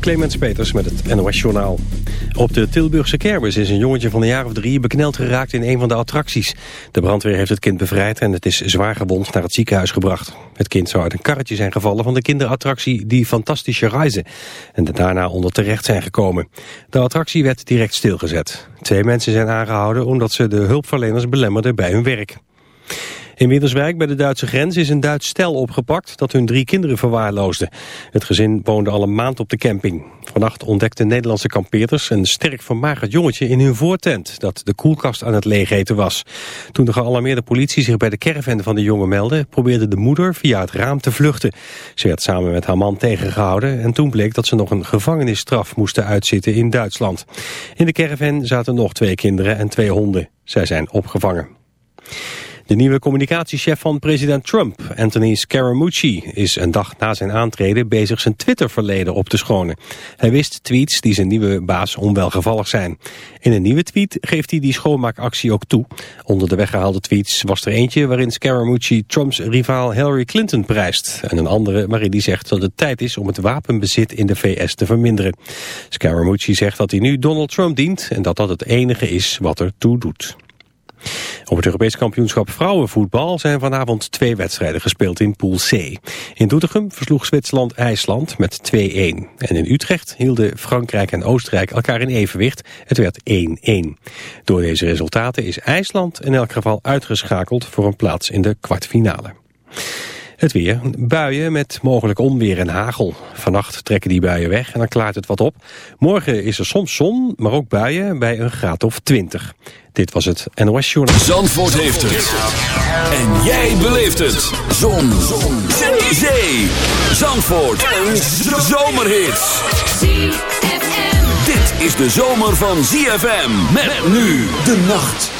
Clemens Peters met het NOS Journaal. Op de Tilburgse kermis is een jongetje van een jaar of drie bekneld geraakt in een van de attracties. De brandweer heeft het kind bevrijd en het is zwaar gewond naar het ziekenhuis gebracht. Het kind zou uit een karretje zijn gevallen van de kinderattractie Die Fantastische Reizen. En daarna onder terecht zijn gekomen. De attractie werd direct stilgezet. Twee mensen zijn aangehouden omdat ze de hulpverleners belemmerden bij hun werk. In Winterswijk bij de Duitse grens is een Duits stel opgepakt dat hun drie kinderen verwaarloosde. Het gezin woonde al een maand op de camping. Vannacht ontdekten Nederlandse kampeerders een sterk vermagerd jongetje in hun voortent dat de koelkast aan het leegeten was. Toen de gealarmeerde politie zich bij de caravan van de jongen meldde, probeerde de moeder via het raam te vluchten. Ze werd samen met haar man tegengehouden en toen bleek dat ze nog een gevangenisstraf moesten uitzitten in Duitsland. In de caravan zaten nog twee kinderen en twee honden. Zij zijn opgevangen. De nieuwe communicatiechef van president Trump, Anthony Scaramucci, is een dag na zijn aantreden bezig zijn Twitter-verleden op te schonen. Hij wist tweets die zijn nieuwe baas onwelgevallig zijn. In een nieuwe tweet geeft hij die schoonmaakactie ook toe. Onder de weggehaalde tweets was er eentje waarin Scaramucci Trumps rivaal Hillary Clinton prijst. En een andere waarin hij zegt dat het tijd is om het wapenbezit in de VS te verminderen. Scaramucci zegt dat hij nu Donald Trump dient en dat dat het enige is wat er toe doet. Op het Europees kampioenschap vrouwenvoetbal zijn vanavond twee wedstrijden gespeeld in Pool C. In Doetinchem versloeg Zwitserland IJsland met 2-1. En in Utrecht hielden Frankrijk en Oostenrijk elkaar in evenwicht. Het werd 1-1. Door deze resultaten is IJsland in elk geval uitgeschakeld voor een plaats in de kwartfinale. Het weer. Buien met mogelijk onweer en hagel. Vannacht trekken die buien weg en dan klaart het wat op. Morgen is er soms zon, maar ook buien bij een graad of 20. Dit was het NOS Journal. Zandvoort heeft het. En jij beleeft het. Zon. zon. Zee. Zee. Zandvoort. Een zomerhit. Dit is de zomer van ZFM. Met nu de nacht.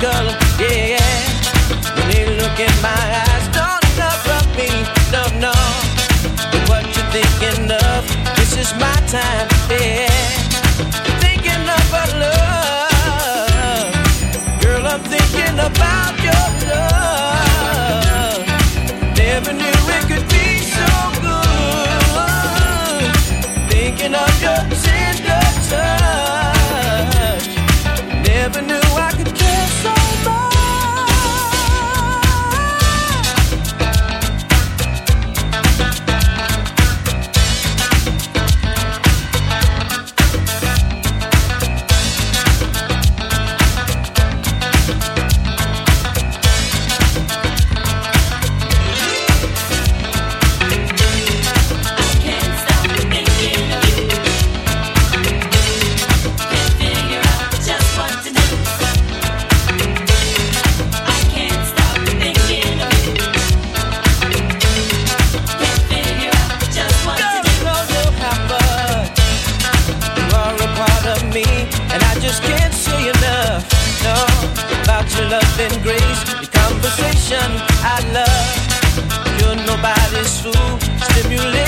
girl. the music.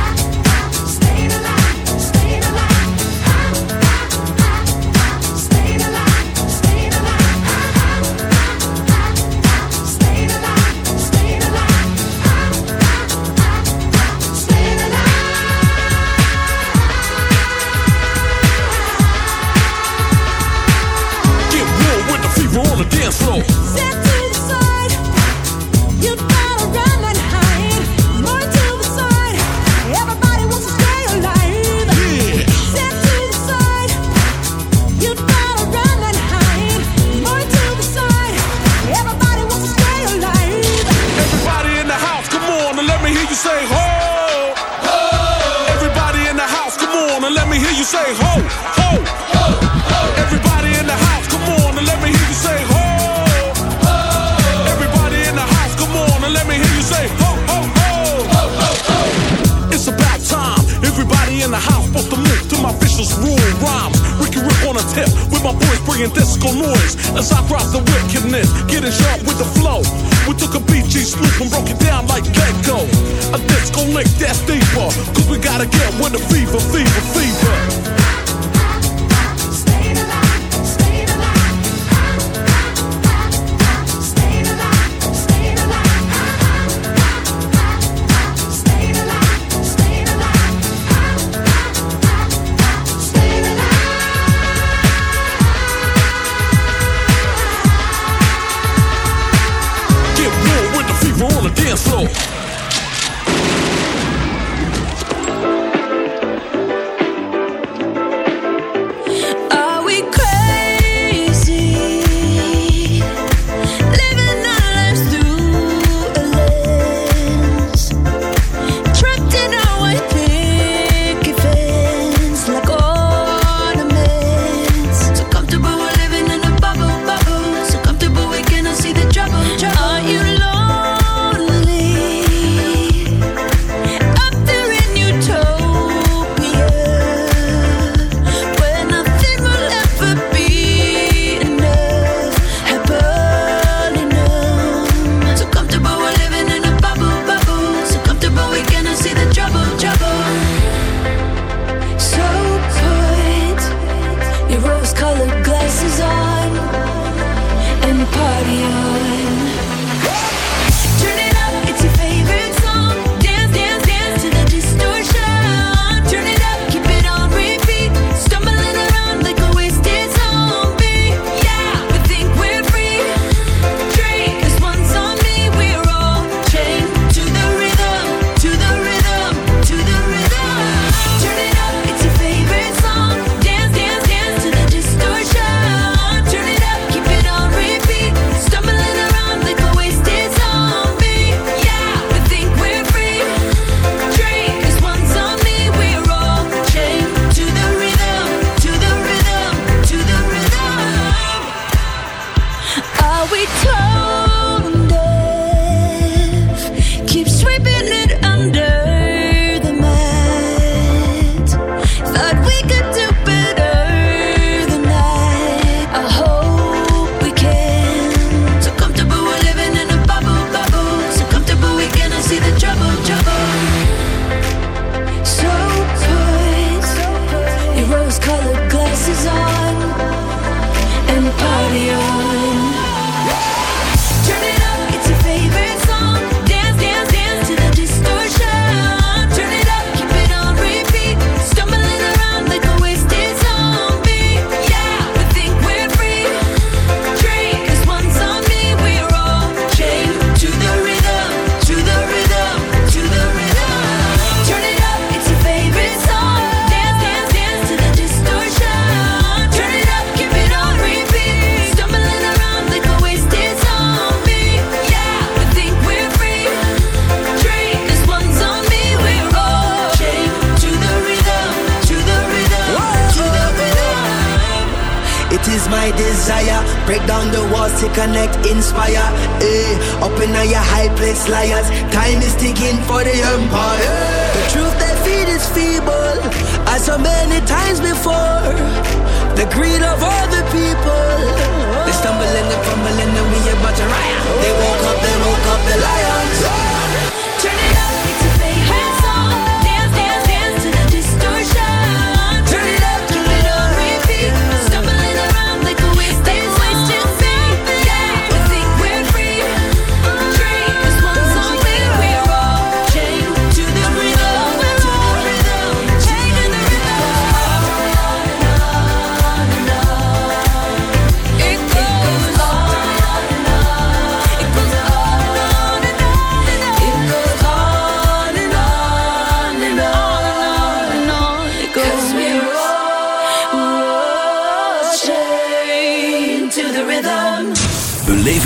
floor.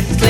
sex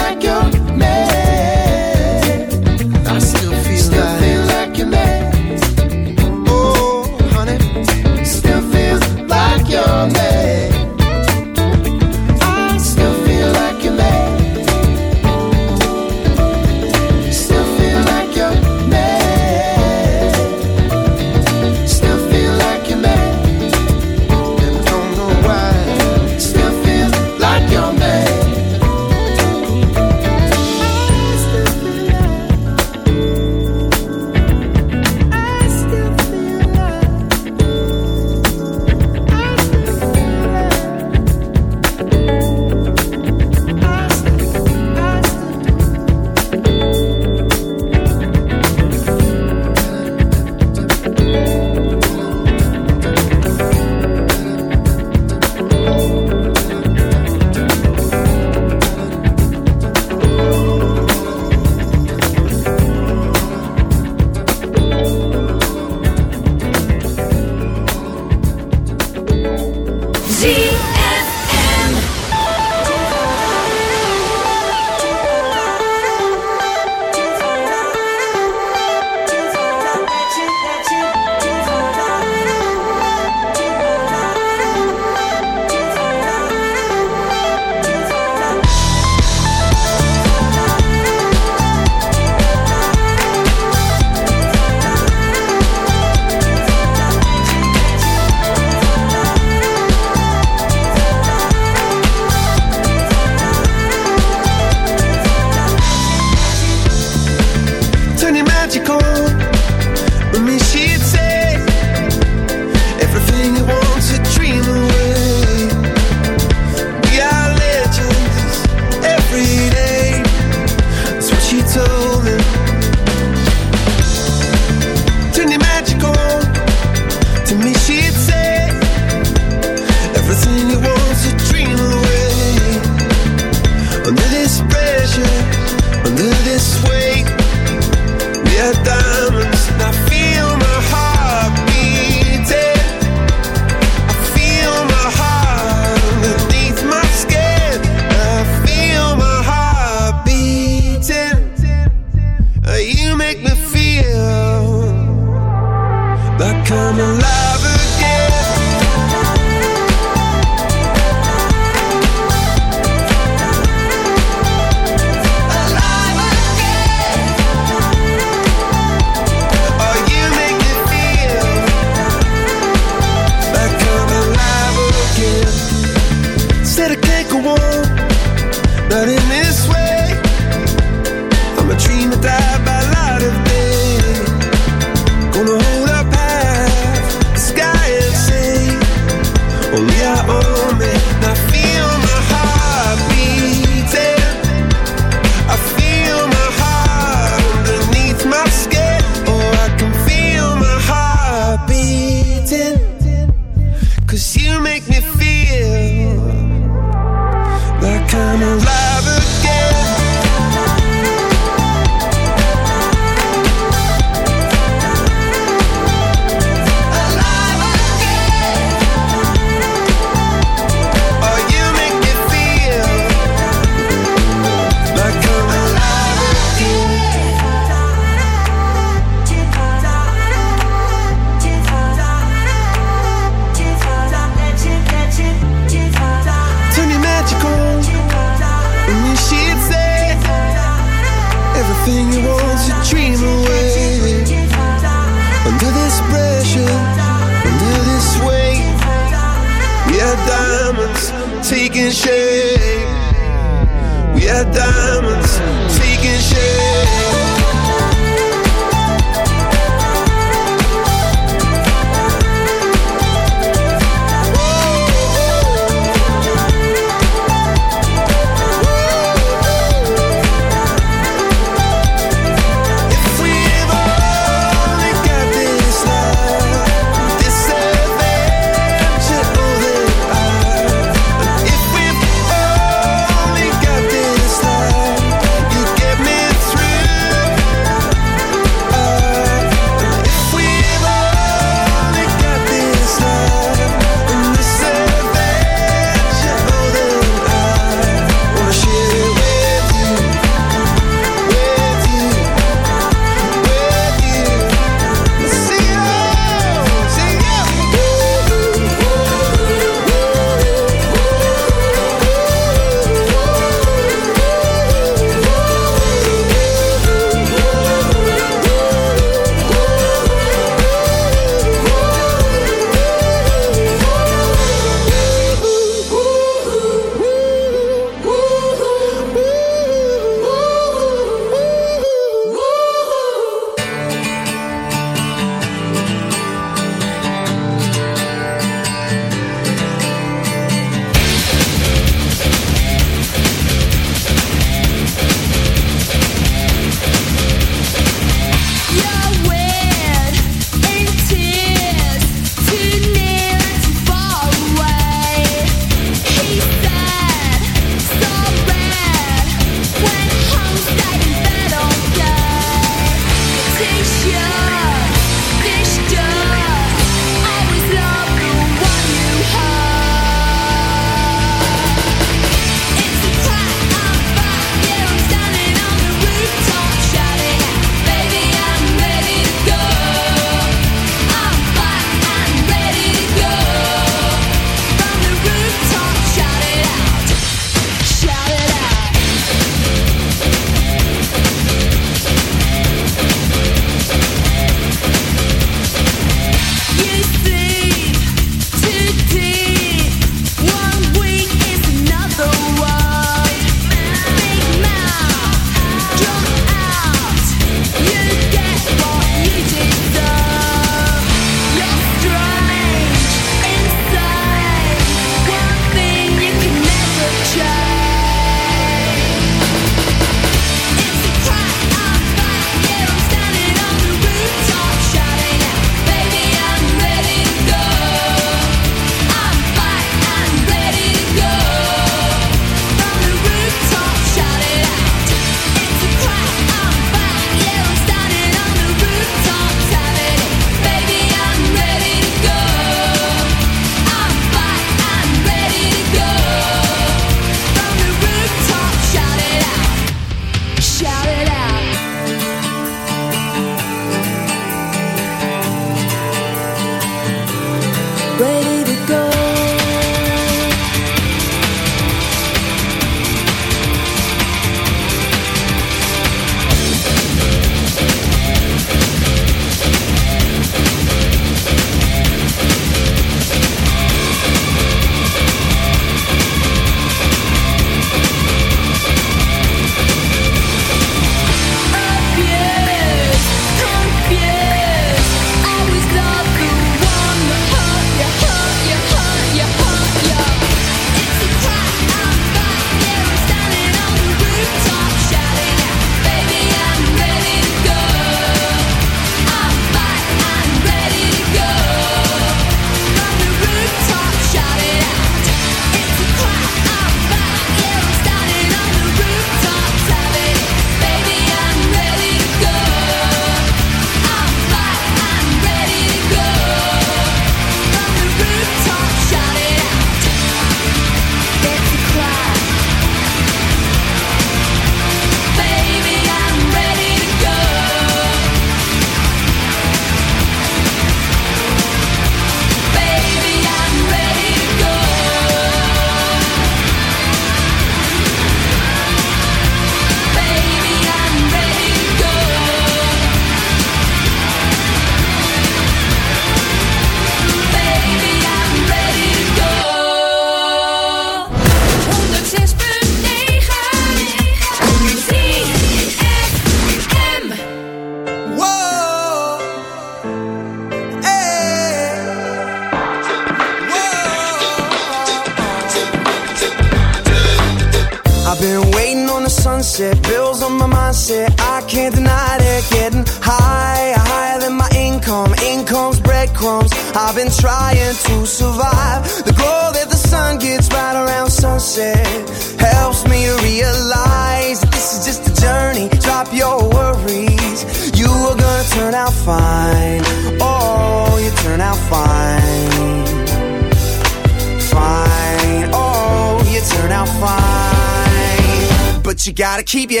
Keep your